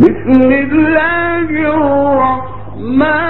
بسم الله الرحمن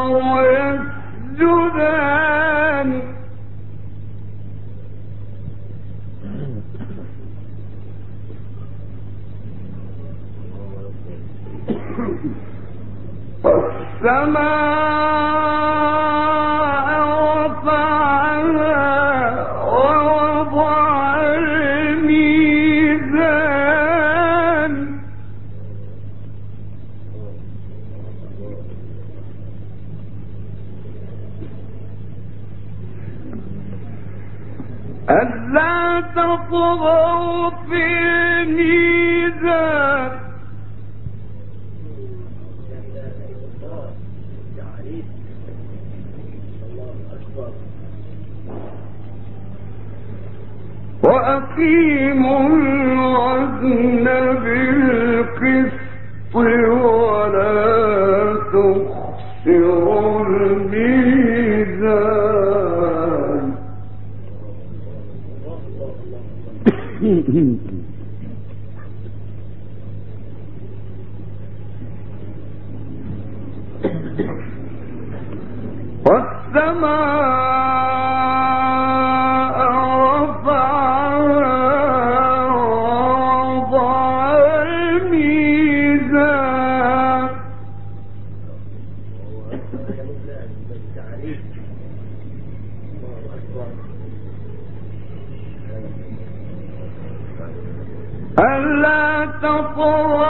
السماء What's the matter?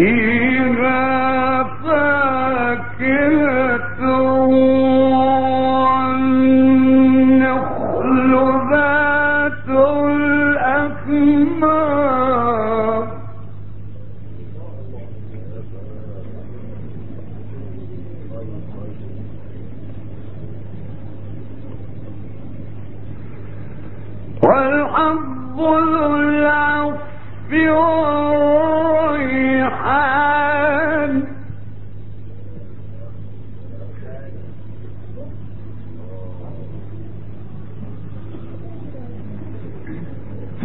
إذا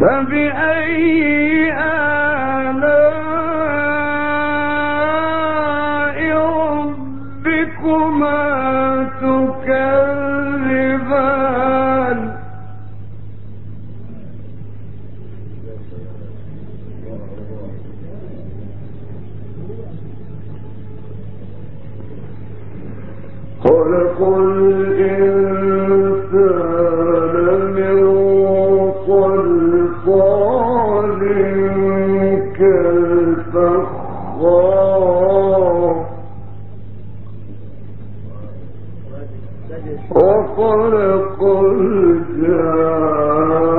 فبأي کل جا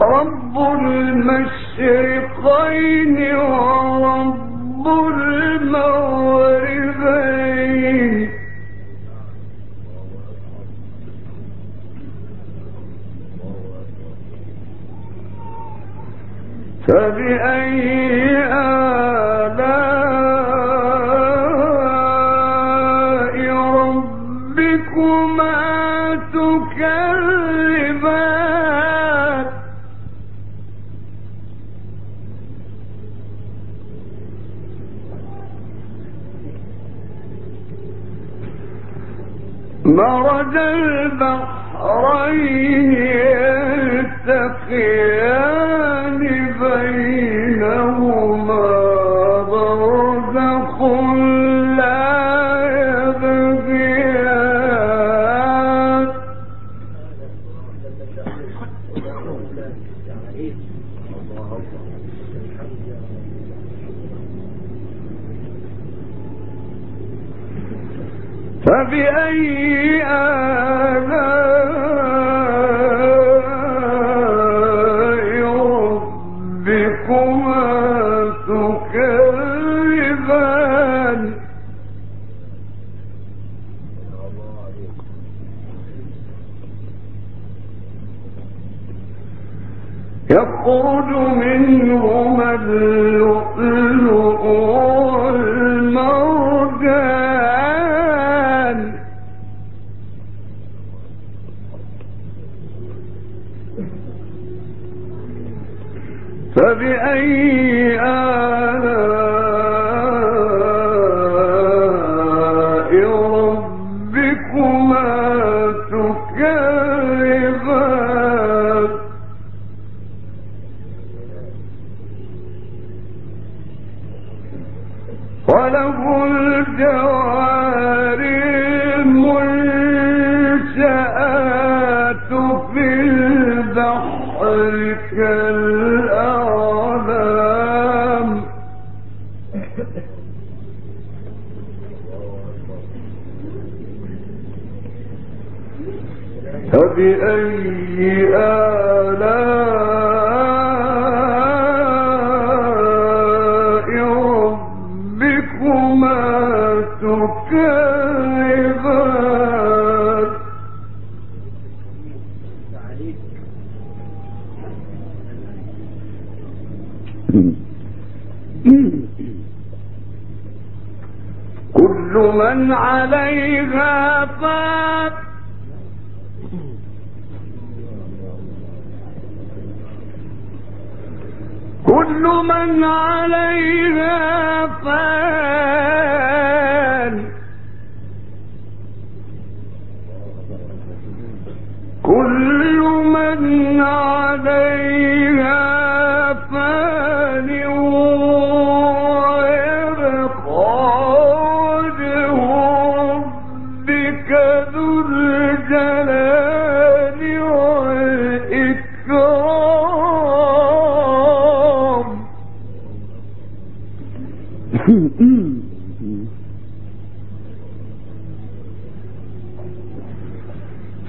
رب المشرقين ورب المغربين. فبأي آلاء مرج البحرين يلتقيان يخرج منهما اللؤلؤ والمرجان. فبأي وله الجوار كل من عليها فات. كل من عليها فان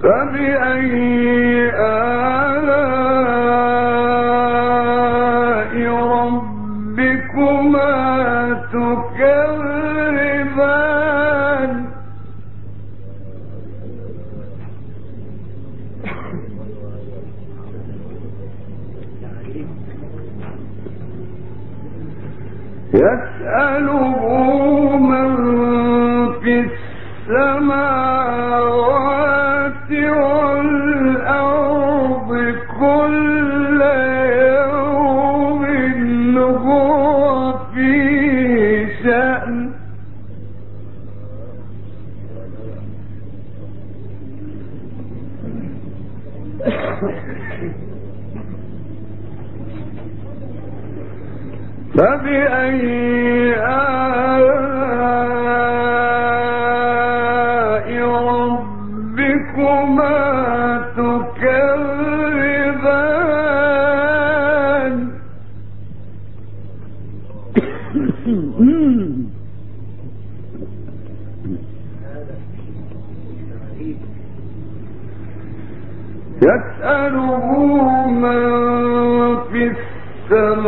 فبأي سم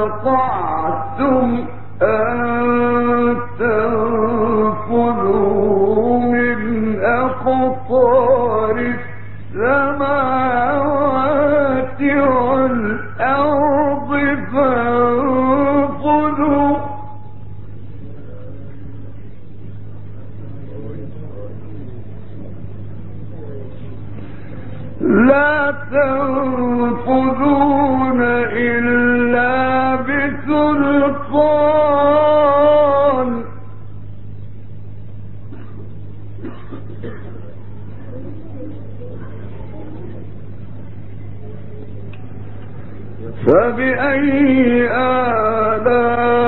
استطعتم أن فبأي آلام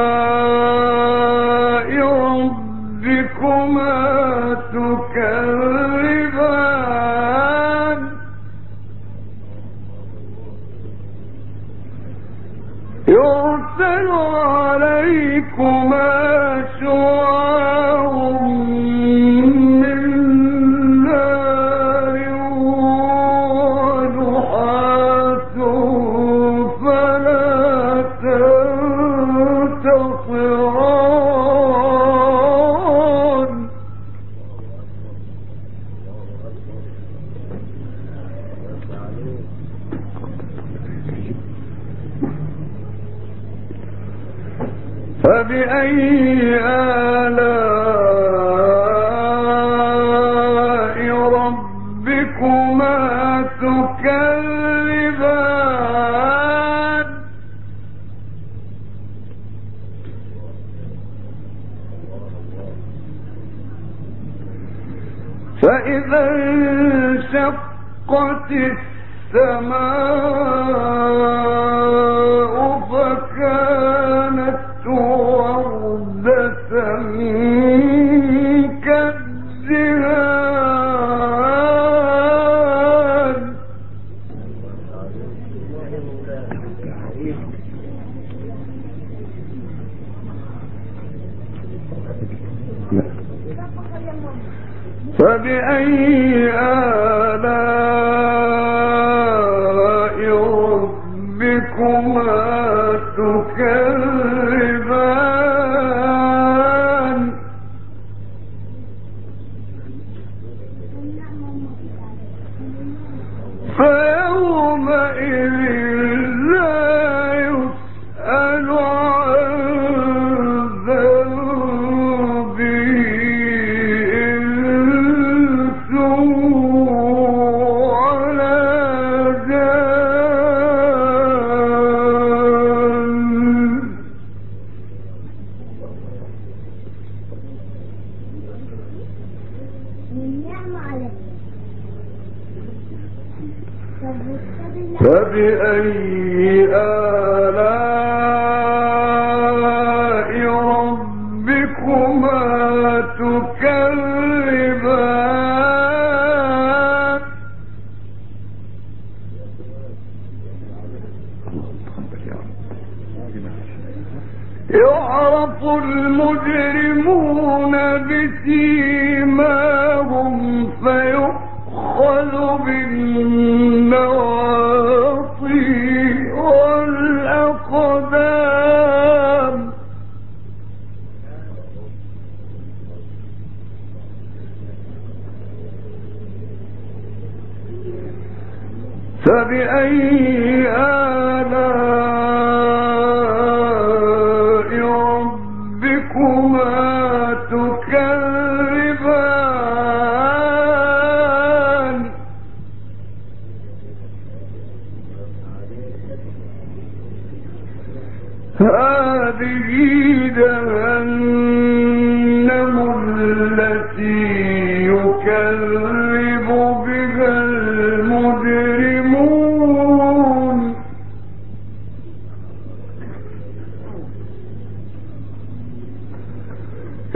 فبأي آلام فبأي آه بالله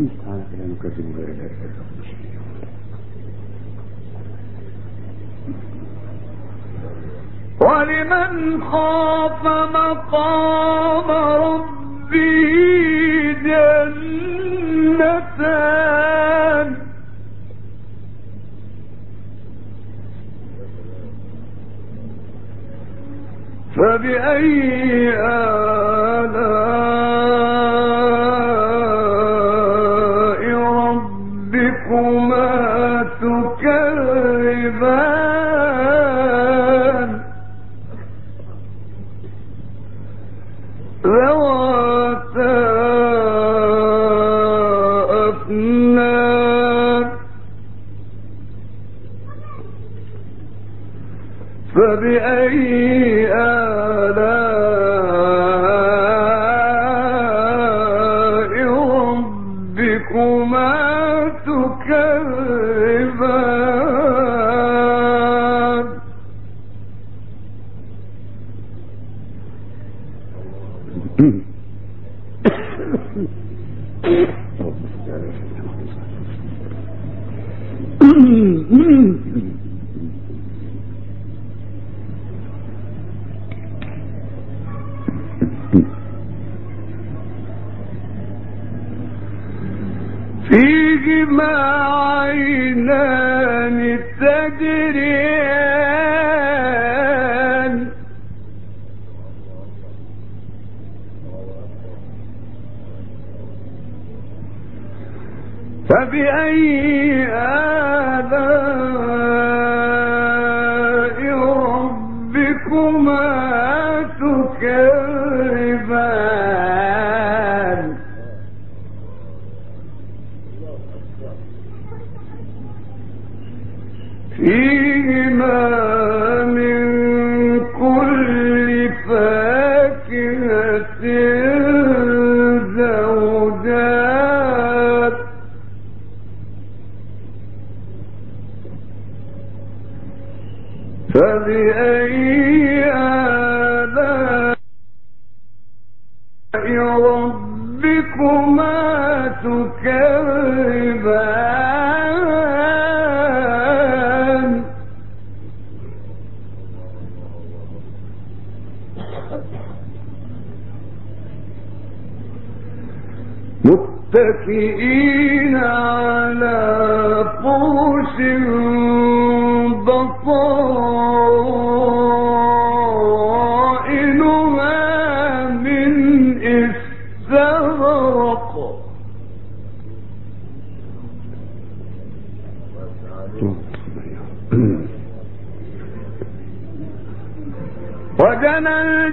ಈ ಸ್ಥಾನಗಳನ್ನು ಪ್ರತಿಭೆಗಳಿವೆ ولمن خاف مقام ربه جنتان. فبأي آلام فبأي فيهما عينان تجريان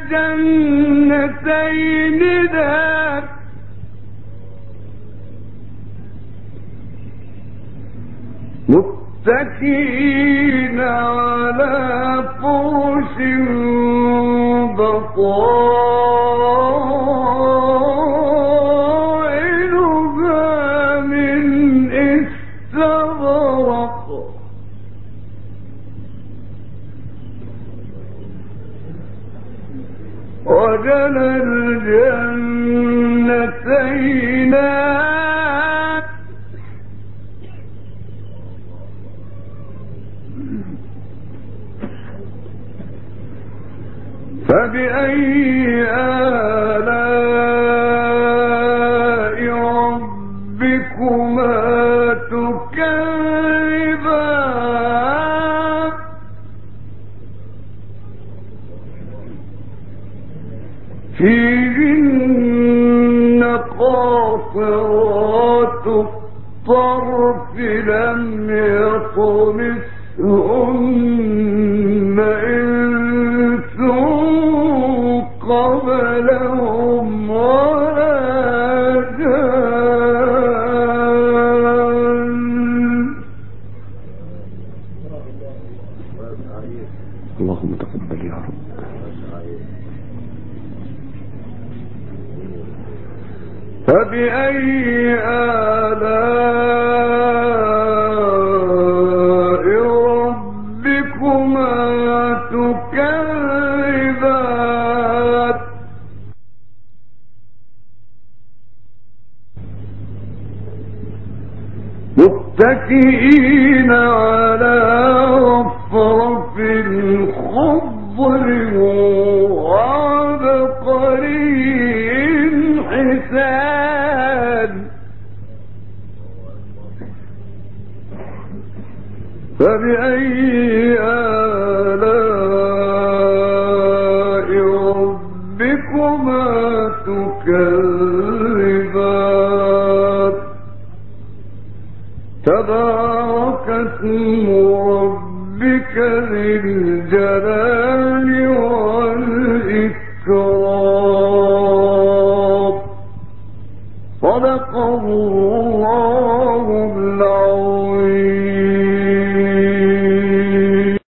جنتين دار. متكين على فرش بطار فبأي قبلهم على رفرف الخضر